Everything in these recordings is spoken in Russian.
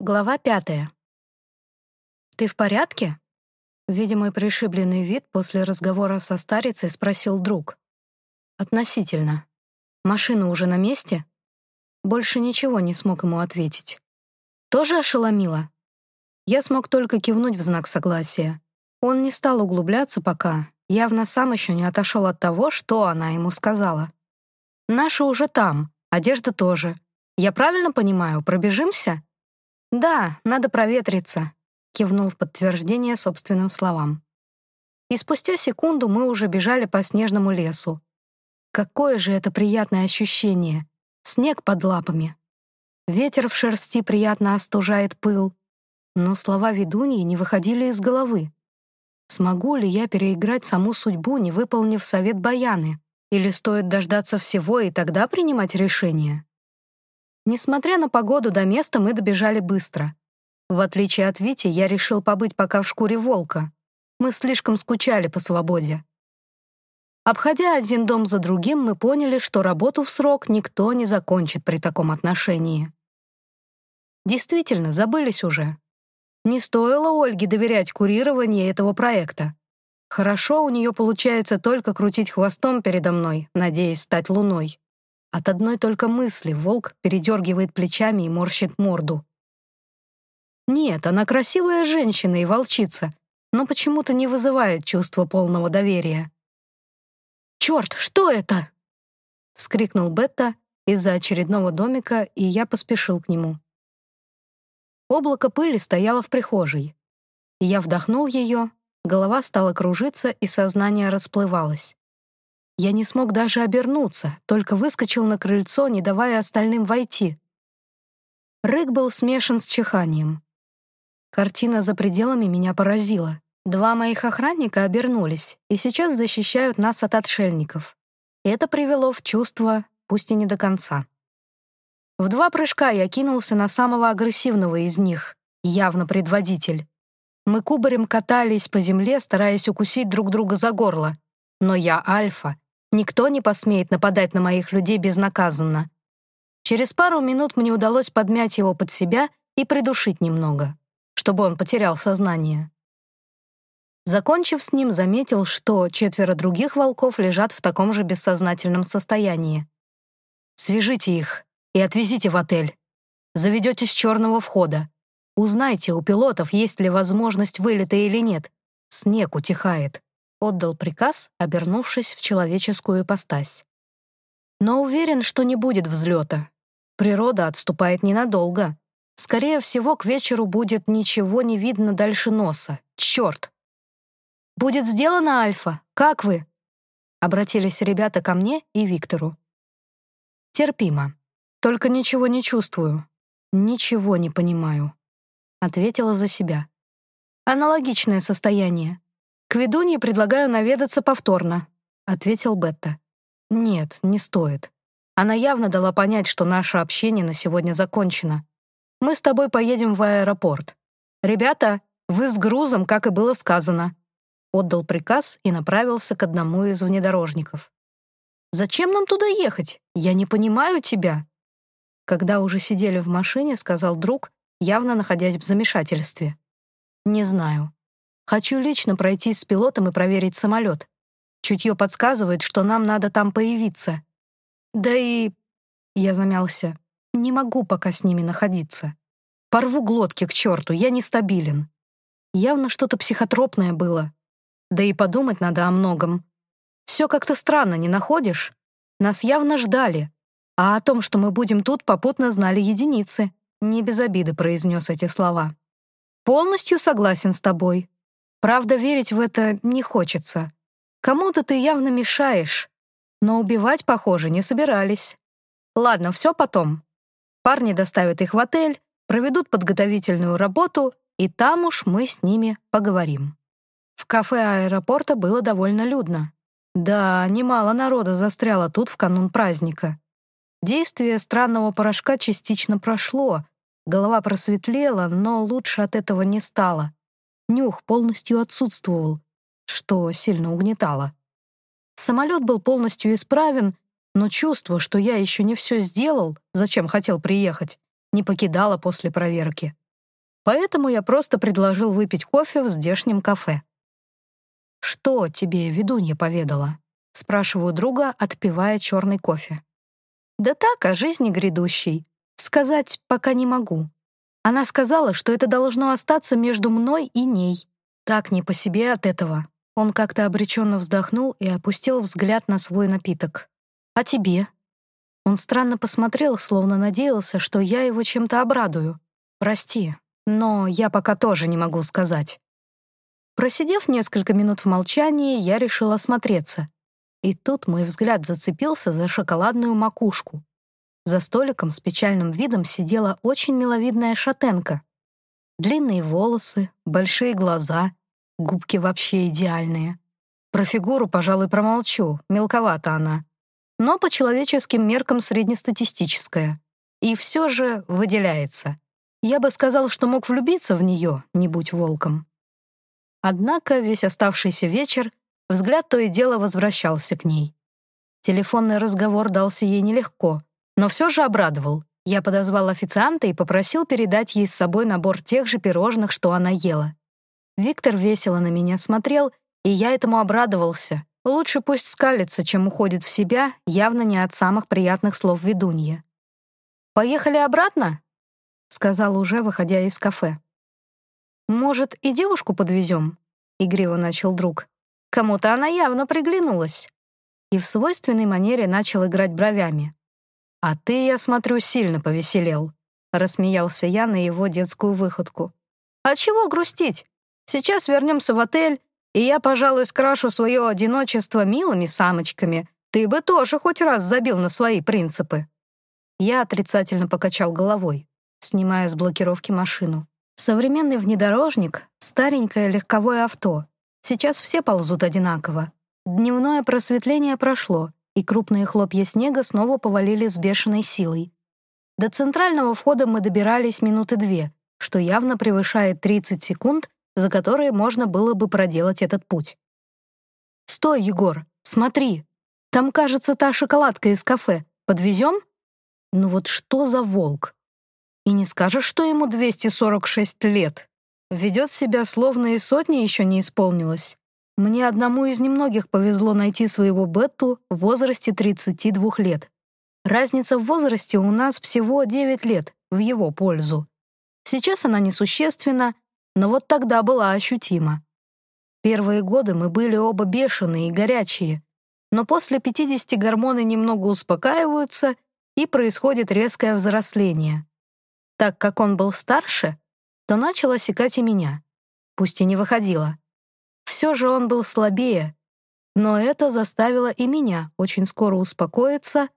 Глава пятая. «Ты в порядке?» Видимо, пришибленный вид после разговора со старицей спросил друг. «Относительно. Машина уже на месте?» Больше ничего не смог ему ответить. «Тоже ошеломила?» Я смог только кивнуть в знак согласия. Он не стал углубляться пока, явно сам еще не отошел от того, что она ему сказала. «Наша уже там, одежда тоже. Я правильно понимаю, пробежимся?» «Да, надо проветриться», — кивнул в подтверждение собственным словам. И спустя секунду мы уже бежали по снежному лесу. Какое же это приятное ощущение! Снег под лапами. Ветер в шерсти приятно остужает пыл. Но слова ведуньи не выходили из головы. Смогу ли я переиграть саму судьбу, не выполнив совет Баяны? Или стоит дождаться всего и тогда принимать решение? Несмотря на погоду, до места мы добежали быстро. В отличие от Вити, я решил побыть пока в шкуре волка. Мы слишком скучали по свободе. Обходя один дом за другим, мы поняли, что работу в срок никто не закончит при таком отношении. Действительно, забылись уже. Не стоило Ольге доверять курирование этого проекта. Хорошо у нее получается только крутить хвостом передо мной, надеясь стать луной. От одной только мысли волк передергивает плечами и морщит морду. Нет, она красивая женщина и волчица, но почему-то не вызывает чувства полного доверия. «Черт, что это?» — вскрикнул Бетта из-за очередного домика, и я поспешил к нему. Облако пыли стояло в прихожей. Я вдохнул ее, голова стала кружиться, и сознание расплывалось. Я не смог даже обернуться, только выскочил на крыльцо, не давая остальным войти. Рык был смешан с чиханием. Картина за пределами меня поразила. Два моих охранника обернулись и сейчас защищают нас от отшельников. Это привело в чувство, пусть и не до конца. В два прыжка я кинулся на самого агрессивного из них, явно предводитель. Мы кубарем катались по земле, стараясь укусить друг друга за горло. Но я альфа, Никто не посмеет нападать на моих людей безнаказанно. Через пару минут мне удалось подмять его под себя и придушить немного, чтобы он потерял сознание. Закончив с ним, заметил, что четверо других волков лежат в таком же бессознательном состоянии. «Свяжите их и отвезите в отель. Заведете с черного входа. Узнайте у пилотов, есть ли возможность вылета или нет. Снег утихает» отдал приказ, обернувшись в человеческую ипостась. Но уверен, что не будет взлета. Природа отступает ненадолго. Скорее всего, к вечеру будет ничего не видно дальше носа. Черт! «Будет сделано, Альфа! Как вы?» Обратились ребята ко мне и Виктору. «Терпимо. Только ничего не чувствую. Ничего не понимаю», — ответила за себя. «Аналогичное состояние. «К ведунье предлагаю наведаться повторно», — ответил Бетта. «Нет, не стоит. Она явно дала понять, что наше общение на сегодня закончено. Мы с тобой поедем в аэропорт. Ребята, вы с грузом, как и было сказано». Отдал приказ и направился к одному из внедорожников. «Зачем нам туда ехать? Я не понимаю тебя». Когда уже сидели в машине, сказал друг, явно находясь в замешательстве. «Не знаю. Хочу лично пройти с пилотом и проверить самолет. Чутье подсказывает, что нам надо там появиться. Да и... Я замялся. Не могу пока с ними находиться. Порву глотки к черту, я нестабилен. Явно что-то психотропное было. Да и подумать надо о многом. Все как-то странно, не находишь? Нас явно ждали. А о том, что мы будем тут, попутно знали единицы. Не без обиды произнес эти слова. Полностью согласен с тобой. Правда, верить в это не хочется. Кому-то ты явно мешаешь, но убивать, похоже, не собирались. Ладно, все потом. Парни доставят их в отель, проведут подготовительную работу, и там уж мы с ними поговорим. В кафе аэропорта было довольно людно. Да, немало народа застряло тут в канун праздника. Действие странного порошка частично прошло, голова просветлела, но лучше от этого не стало. Нюх полностью отсутствовал, что сильно угнетало. Самолет был полностью исправен, но чувство, что я еще не все сделал, зачем хотел приехать, не покидало после проверки. Поэтому я просто предложил выпить кофе в здешнем кафе. «Что тебе ведунья поведала?» — спрашиваю друга, отпивая черный кофе. «Да так, о жизни грядущей. Сказать пока не могу. Она сказала, что это должно остаться между мной и ней. Так не по себе от этого». Он как-то обреченно вздохнул и опустил взгляд на свой напиток. «А тебе?» Он странно посмотрел, словно надеялся, что я его чем-то обрадую. «Прости, но я пока тоже не могу сказать». Просидев несколько минут в молчании, я решила осмотреться. И тут мой взгляд зацепился за шоколадную макушку. За столиком с печальным видом сидела очень миловидная шатенка. Длинные волосы, большие глаза, губки вообще идеальные. Про фигуру, пожалуй, промолчу, мелковата она. Но по человеческим меркам среднестатистическая. И все же выделяется. Я бы сказал, что мог влюбиться в нее, не будь волком. Однако весь оставшийся вечер взгляд то и дело возвращался к ней. Телефонный разговор дался ей нелегко, но все же обрадовал. Я подозвал официанта и попросил передать ей с собой набор тех же пирожных, что она ела. Виктор весело на меня смотрел, и я этому обрадовался. Лучше пусть скалится, чем уходит в себя, явно не от самых приятных слов ведунья. «Поехали обратно?» — сказал уже, выходя из кафе. «Может, и девушку подвезем?» — игриво начал друг. Кому-то она явно приглянулась. И в свойственной манере начал играть бровями. «А ты, я смотрю, сильно повеселел», — рассмеялся я на его детскую выходку. «А чего грустить? Сейчас вернемся в отель, и я, пожалуй, скрашу свое одиночество милыми самочками. Ты бы тоже хоть раз забил на свои принципы». Я отрицательно покачал головой, снимая с блокировки машину. Современный внедорожник — старенькое легковое авто. Сейчас все ползут одинаково. Дневное просветление прошло, и крупные хлопья снега снова повалили с бешеной силой. До центрального входа мы добирались минуты две, что явно превышает 30 секунд, за которые можно было бы проделать этот путь. «Стой, Егор, смотри! Там, кажется, та шоколадка из кафе. Подвезем?» «Ну вот что за волк? И не скажешь, что ему 246 лет. Ведет себя, словно и сотни еще не исполнилось. Мне одному из немногих повезло найти своего Бетту в возрасте 32 лет. Разница в возрасте у нас всего 9 лет, в его пользу. Сейчас она несущественна, но вот тогда была ощутима. Первые годы мы были оба бешеные и горячие, но после 50 гормоны немного успокаиваются, и происходит резкое взросление. Так как он был старше, то начал осекать и меня, пусть и не выходило. Все же он был слабее, но это заставило и меня очень скоро успокоиться.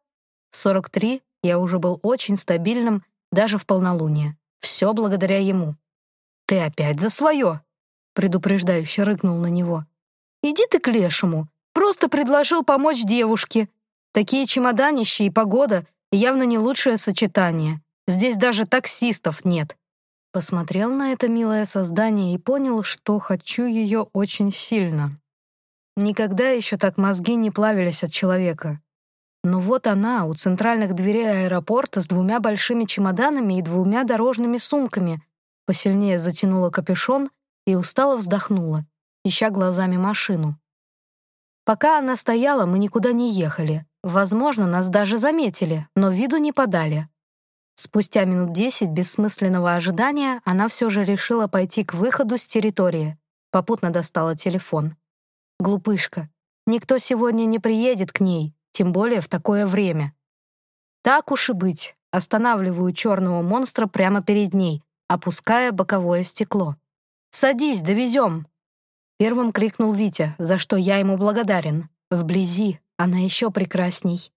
В 43 я уже был очень стабильным даже в полнолуние. Все благодаря ему. «Ты опять за свое!» — предупреждающе рыкнул на него. «Иди ты к лешему. Просто предложил помочь девушке. Такие чемоданища и погода явно не лучшее сочетание. Здесь даже таксистов нет. Посмотрел на это милое создание и понял, что хочу ее очень сильно. Никогда еще так мозги не плавились от человека. Но вот она у центральных дверей аэропорта с двумя большими чемоданами и двумя дорожными сумками, посильнее затянула капюшон и устало вздохнула, ища глазами машину. Пока она стояла, мы никуда не ехали. Возможно, нас даже заметили, но виду не подали. Спустя минут десять бессмысленного ожидания она все же решила пойти к выходу с территории. Попутно достала телефон. Глупышка. Никто сегодня не приедет к ней, тем более в такое время. Так уж и быть. Останавливаю черного монстра прямо перед ней, опуская боковое стекло. «Садись, довезем!» Первым крикнул Витя, за что я ему благодарен. Вблизи она еще прекрасней.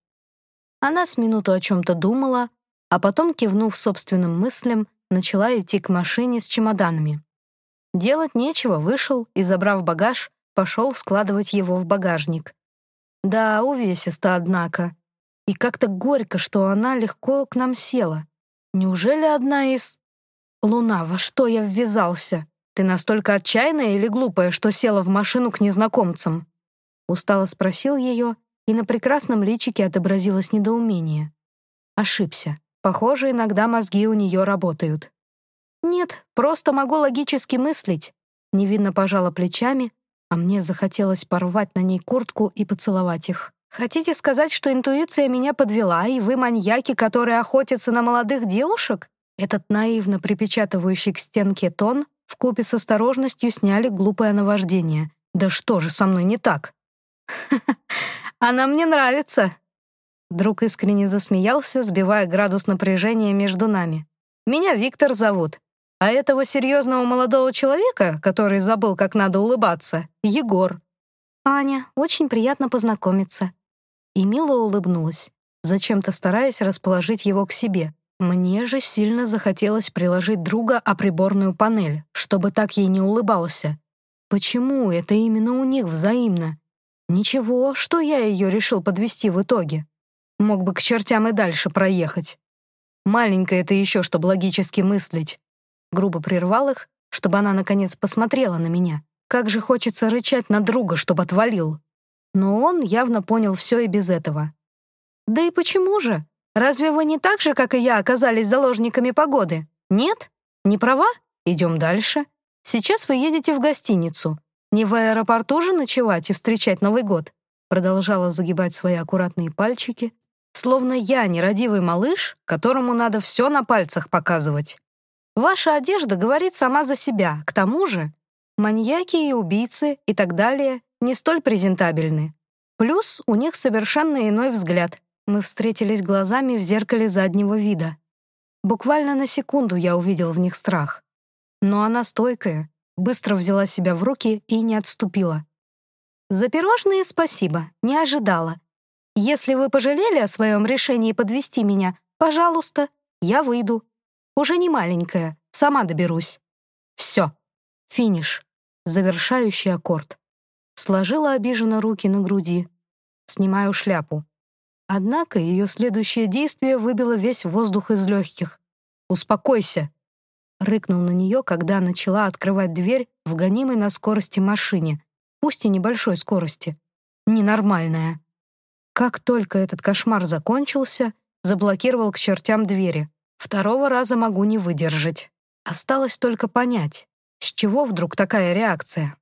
Она с минуту о чем-то думала, а потом, кивнув собственным мыслям, начала идти к машине с чемоданами. Делать нечего, вышел и, забрав багаж, пошел складывать его в багажник. Да, увесисто, однако. И как-то горько, что она легко к нам села. Неужели одна из... «Луна, во что я ввязался? Ты настолько отчаянная или глупая, что села в машину к незнакомцам?» Устало спросил ее, и на прекрасном личике отобразилось недоумение. Ошибся. Похоже, иногда мозги у нее работают. Нет, просто могу логически мыслить. Невинно пожала плечами, а мне захотелось порвать на ней куртку и поцеловать их. Хотите сказать, что интуиция меня подвела, и вы маньяки, которые охотятся на молодых девушек? Этот наивно припечатывающий к стенке тон вкупе с осторожностью сняли глупое наваждение. Да что же со мной не так? Она мне нравится. Друг искренне засмеялся, сбивая градус напряжения между нами. Меня Виктор зовут. А этого серьезного молодого человека, который забыл, как надо улыбаться, Егор. Аня, очень приятно познакомиться. И мило улыбнулась, зачем-то стараясь расположить его к себе. Мне же сильно захотелось приложить друга о приборную панель, чтобы так ей не улыбался. Почему это именно у них взаимно? Ничего, что я ее решил подвести в итоге. Мог бы к чертям и дальше проехать. Маленькая это еще, чтобы логически мыслить грубо прервал их, чтобы она, наконец, посмотрела на меня. Как же хочется рычать на друга, чтобы отвалил. Но он явно понял все и без этого. «Да и почему же? Разве вы не так же, как и я, оказались заложниками погоды? Нет? Не права? Идем дальше. Сейчас вы едете в гостиницу. Не в аэропорту же ночевать и встречать Новый год?» Продолжала загибать свои аккуратные пальчики, словно я нерадивый малыш, которому надо все на пальцах показывать. Ваша одежда говорит сама за себя. К тому же, маньяки и убийцы и так далее не столь презентабельны. Плюс у них совершенно иной взгляд. Мы встретились глазами в зеркале заднего вида. Буквально на секунду я увидел в них страх. Но она стойкая, быстро взяла себя в руки и не отступила. «За пирожные спасибо, не ожидала. Если вы пожалели о своем решении подвести меня, пожалуйста, я выйду. Уже не маленькая, сама доберусь. Все. Финиш. Завершающий аккорд. Сложила обиженно руки на груди. Снимаю шляпу. Однако ее следующее действие выбило весь воздух из легких. «Успокойся!» Рыкнул на нее, когда начала открывать дверь в гонимой на скорости машине, пусть и небольшой скорости. Ненормальная. Как только этот кошмар закончился, заблокировал к чертям двери. Второго раза могу не выдержать. Осталось только понять, с чего вдруг такая реакция.